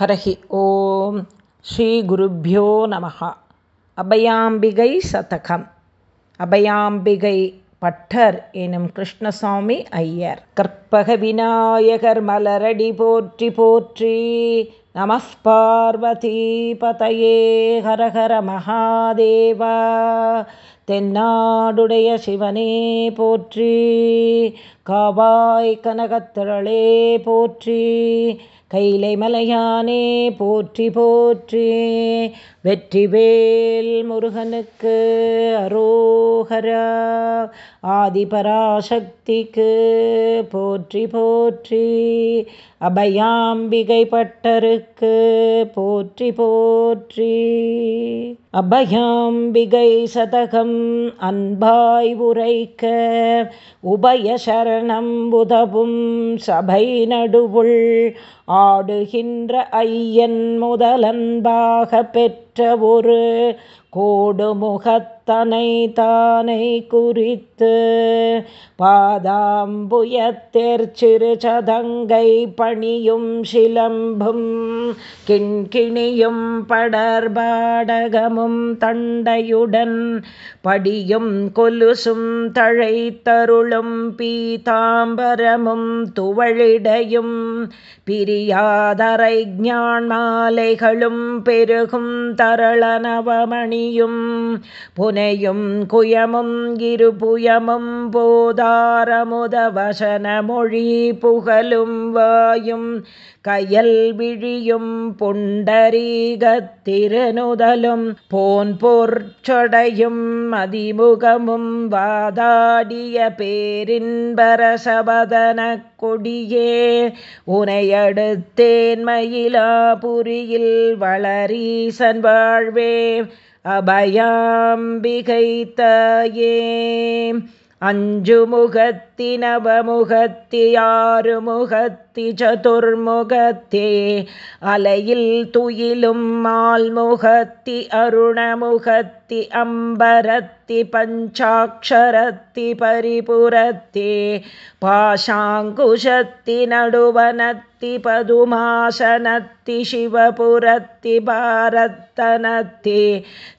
ஹரஹி. ஓம் ஸ்ரீ குருப்பியோ நம அபயாம்பிகை சதகம். அபயாம்பிகை பட்டர் எனும் கிருஷ்ணசாமி ஐயர். கற்பக விநாயகர் மலரடி போற்றி போற்றி. நமஸ்பார்வதி பதையே ஹரஹர மகாதேவா. தென்னாடுடைய சிவனே போற்றி. காவாய் கனகத்திரளே போற்றி. கைலை மலையானே போற்றி போற்றி. வெற்றிவேல் முருகனுக்கு அரோகரா ஆதிபராசக்திக்கு போற்றி போற்றி. அபயாம்பிகை பட்டருக்கு போற்றி போற்றி. அபயாம்பிகை சதகம் அன்பாய் உரைக்க உபய சரணம் உதவும் சபை நடுவுள் ஆடுகின்ற ஐயன் முதலன்பாக பெற்ற ஒரு கோடுமுகத்தனை தானை குறித்து பாதாம்புயத்தேர்ச்சிறு சதங்கை பணியும் சிலம்பும் கிண்கிணியும் படர்பாடகமும் தண்டையுடன் படியும் கொலுசும் தழைத்தருளும் பீதாம்பரமும் துவழிடையும் பிரியாதரை ஞான் மாலைகளும் பெருகும் தரளனவமணி புனையும் குயமும் இருபுயமும் போதாரமுத வசன மொழி புகழும் வாயும் கயல் விழியும் புண்டரீகத்திருநுதலும் போன் பொற்சொடையும் மதிமுகமும் வாதாடிய பேரின்பரசபதன கொடியே உனையடுத்தேன் மயிலாபுரியில் வளரீசன் வாழ்வே அபயாம்பிகை தாயே. அஞ்சு முகத்தி நவமுகத்தி ஆறு முகத்தி சதுர்முகத்தே அலையில் துயிலும் மால்முகத்தி அருணமுகத்தி அம்பரத்தி பஞ்சாட்சரத்தி பரிபுரத்தே பாஷாங்குஷத்தி நடுவனத்தி பதுமாசனத்தி சிவபுரத்தி பாரத்தனத்தி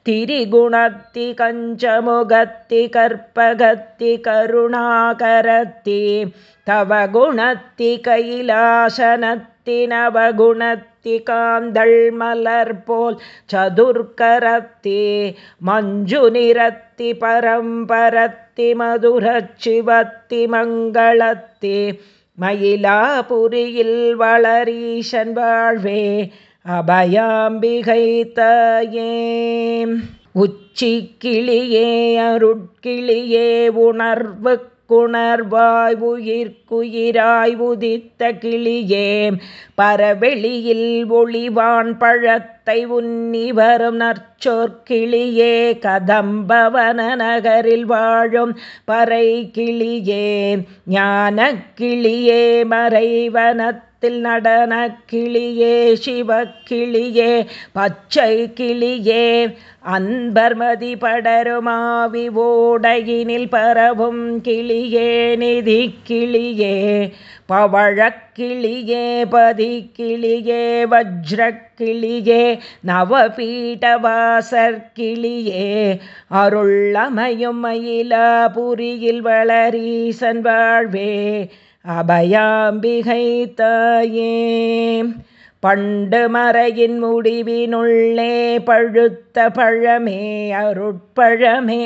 திரிகுணத்தி கஞ்சமுகத்தி கற்பகத்தி கருணாகரத்தி தவ குணத்தி கைலாசனத்தி நவகுணத்தி காந்தள் மலர் போல் சதுர்கரத்தி மஞ்சு நிறத்தி பரம்பரத்தி மதுரச்சிவத்தி மங்களத்தி மயிலாபுரியில் வளரீசன் வாழ்வே அபயாம்பிகை தாயே. உச்சி கிளியே அருட்கிளியே உணர்வு குணர்வாய் உயிர்க்குயிராய் உதித்த கிளியே பரவெளியில் ஒளிவான் பழத்த உன்னி வரும் நற்சொற்கிளியே கதம்பவன நகரில் வாழும் பறை கிளியே ஞான கிளியே மறைவனத் நடன கிளியே சிவக்கிளியே பச்சை கிளியே அன்பர்மதி படருமாவி ஓடையினில் பரவும் கிளியே நிதி கிளியே பவழக் கிளியே பதி கிளியே வஜ்ரக்கிளியே நவபீட்டவாசற்கிளியே அருள்ளமையும் மயிலாபுரியில் வளரீசன் வாழ்வே அபயாம்பிகை தாயே. பண்டு மறையின் முடிவினுள்ளே பழுத்த பழமே அருட்பழமே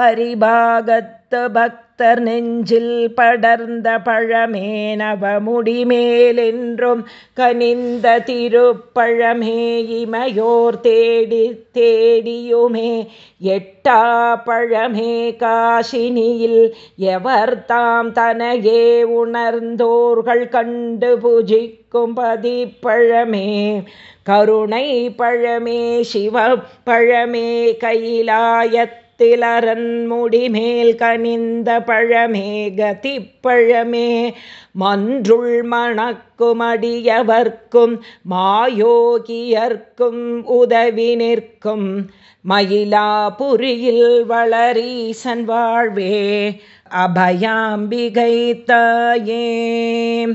பரிபாகத்து பக் பக்தர் நெஞ்சில் படர்ந்த பழமே நவமுடி மேலென்றும் கனிந்த திருப்பழமே இமையோர் தேடி தேடியுமே. எட்டா பழமே காசினியில் எவர் தாம் தனையே உணர்ந்தோர்கள் கண்டு புஜிக்கும் பதிப்பழமே. கருணை பழமே சிவ பழமே கையிலாயத் திலரன் முடிமேல் கனிந்த பழமே கதிப்பழமே. மன்றுள் மணக்குமடியவர்க்கும் மாயோகியர்க்கும் உதவி நிற்கும். மயிலாபுரியில் வளரீசன் வாழ்வே அபயாம்பிகை தாயே.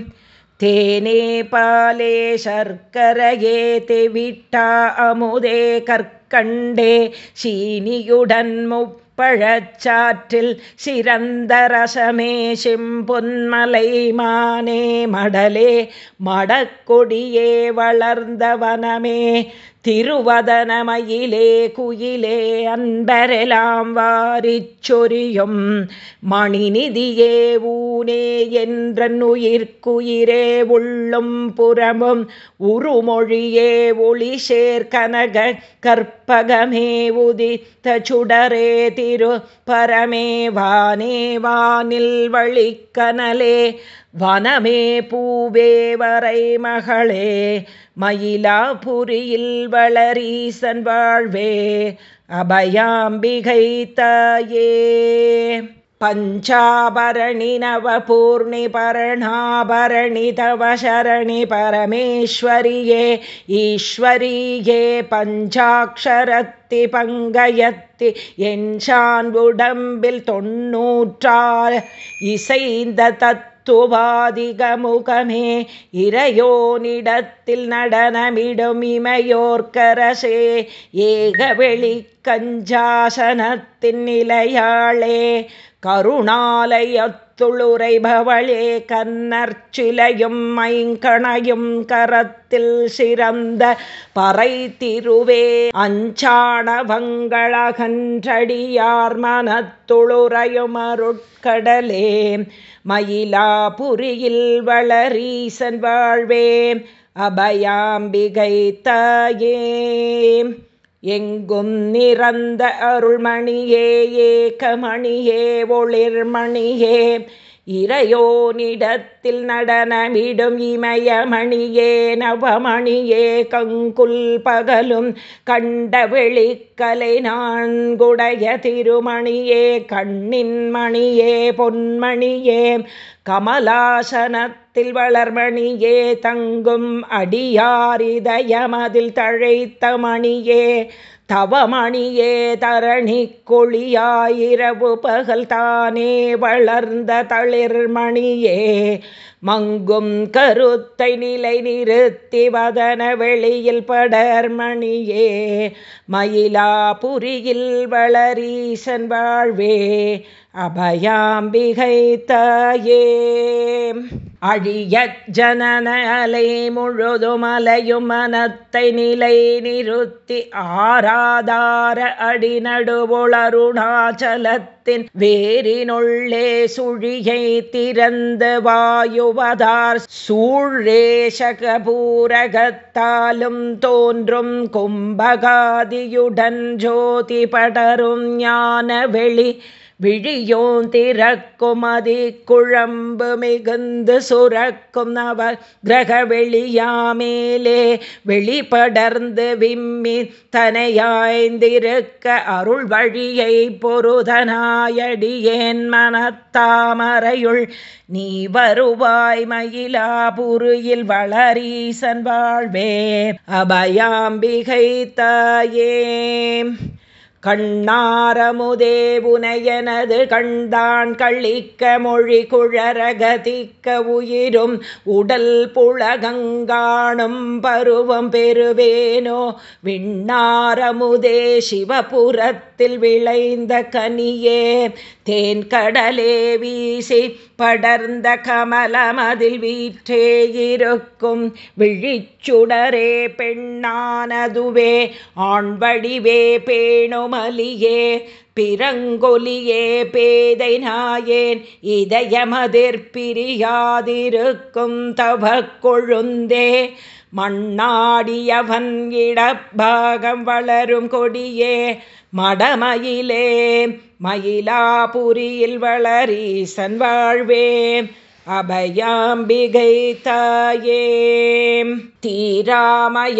தேனே பாலே சர்க்கரையே தெவிட்டா அமுதே கற்க கண்டே சீனியுடன் முப் பழச்சாற்றில் சிறந்த ரசமே சிம்பொன்மலை மானே மடலே மடக்கொடியே வளர்ந்த வனமே. திருவதனமயிலே குயிலே அன்பரெலாம் வாரிச்சொரியும் மணிநிதியே ஊனே என்ற உயிர்க்குயிரே உள்ளும் புறமும் உருமொழியே ஒளி சேர்கனக கற்பகமே உதித்த சுடரே தி திரு பரமேவானே வானில் வழிக்கனலே வனமே பூவே வரை மகளே மயிலாபுரியில் வளரீசன் வாழ்வே அபயாம்பிகை தாயே. பஞ்சாபரணி நவபூர்ணி பரணாபரணி தவ சரணி பரமேஸ்வரியே ஈஸ்வரியே பஞ்சாட்சரத்தி பங்கயத்தி என்றான் உடம்பில் தொன்னூற்றால் இசைந்த தத் துவாதிகமுகமே இறையோனிடத்தில் நடனமிடும் இமையோர்க்கரசே ஏகவெளி கஞ்சாசனத்தின் நிலையாளே. கருணாலயத்துளுரைபவளே கன்னர்ச்சிலையும் ஐங்கணையும் கரத்தில் சிறந்த பறை திருவே அஞ்சாணவங்களகன்றடியார் மனத்துளுரையும் அருட்கடலே மயிலாபுரியில் வளரீசன் வாழ்வே அபயாம்பிகை தாயே. எங்கும் நிறந்த அருள்மணியே ஏகமணியே ஒளிர்மணியே. இறையோனிடத்தில் நடனமிடும் இமயமணியே நவமணியே கங்குல் பகலும் கண்ட வெளிக்கலை நான்குடைய திருமணியே கண்ணின் மணியே பொன்மணியே கமலாசனத்தில் வளர்மணியே தங்கும் அடியாரிதயமதில் தழைத்த மணியே தவமணியே தரணி கொழியாயிரவு பகல் தானே வளர்ந்த தளிர்மணியே மங்கும் கருத்தை நிலை நிறுத்தி வதன வெளியில் படர்மணியே மயிலாபுரியில் வளரீசன் வாழ்வே அபயாம்பிகை தாயே. அழிய ஜனன அலை முழுதும் அலையும் மனத்தை நிலை நிறுத்தி ஆராதார அடிநடுவுளருணாச்சலத்தை அடிநடுவுளருணாச்சலத்தின் வேரினுள்ளே சுழியை திறந்து வாயுவதார். சூழேஷகபூரகத்தாலும் தோன்றும் கும்பகாதியுடன் ஜோதி படரும் ஞான வெளி விழியோன் திறக்கும் அதி குழம்பு மிகுந்து சுரக்கும் நவ கிரக வெளியாமேலே வெளிப்படர்ந்து விம்மி தனையாய்ந்திருக்க அருள் வழியை பொருதனாயடியேன் மனத்தாமரையுள். நீ வருவாய் மயிலாபுரியில் வளரீசன் வாழ்வே அபயாம்பிகை தாயே. கண்ணாரமுதே புனையனது கண்தான் கழிக்க மொழி குழரகதிக்க உயிரும் உடல் புழகங்காணும் பருவம் பெறுவேனோ. விண்ணாரமுதே சிவபுரத்தில் விளைந்த கனியே தேன் கடலே வீசி படர்ந்த கமலமதில் வீற்றே இருக்கும் விழிச்சுடரே பெண்ணானதுவே. ஆண் வடிவே பேணுமலியே பிறங்கொலியே பேதை நாயேன் இதயமதிர்பிரியாதிருக்கும் தவ கொழுந்தே மண்ணாடியவன் இடப்பாகம் வளரும் கொடியே மடமயிலே மயிலாபுரியில் வளரீசன் வாழ்வே. அபயாம்பிகை தாயே தீராமயக்கப்பிணி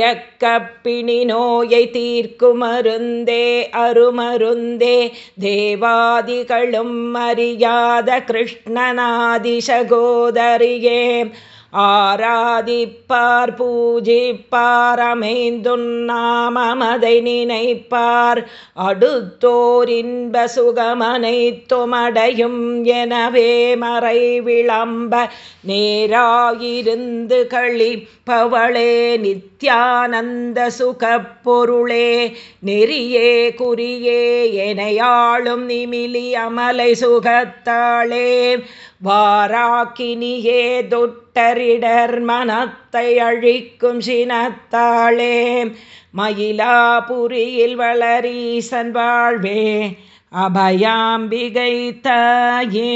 நோயை தீர்க்கும் மருந்தே அருமருந்தே தேவாதிகளும் அறியாத கிருஷ்ணநாதி சகோதரியே ஆராதிப்பார் பூஜிப்பார் அமைந்துண்ணாமதை நினைப்பார். அடுத்தோர் இன்ப சுகமனைத்துமடையும் எனவே மறை விளம்ப நேராயிருந்து கழிப்பவளே நித்யானந்த சுகப்பொருளே நெறியே குறியே எனையாளும் நிமிலி அமலை சுகத்தாளே. வாராக்கினியே தொற்று தொட்டரிடர் மனத்தை அழிக்கும் சினத்தாளே மயிலாபுரியில் வளரீசன் வாழ்வே அபயாம்பிகை தாயே.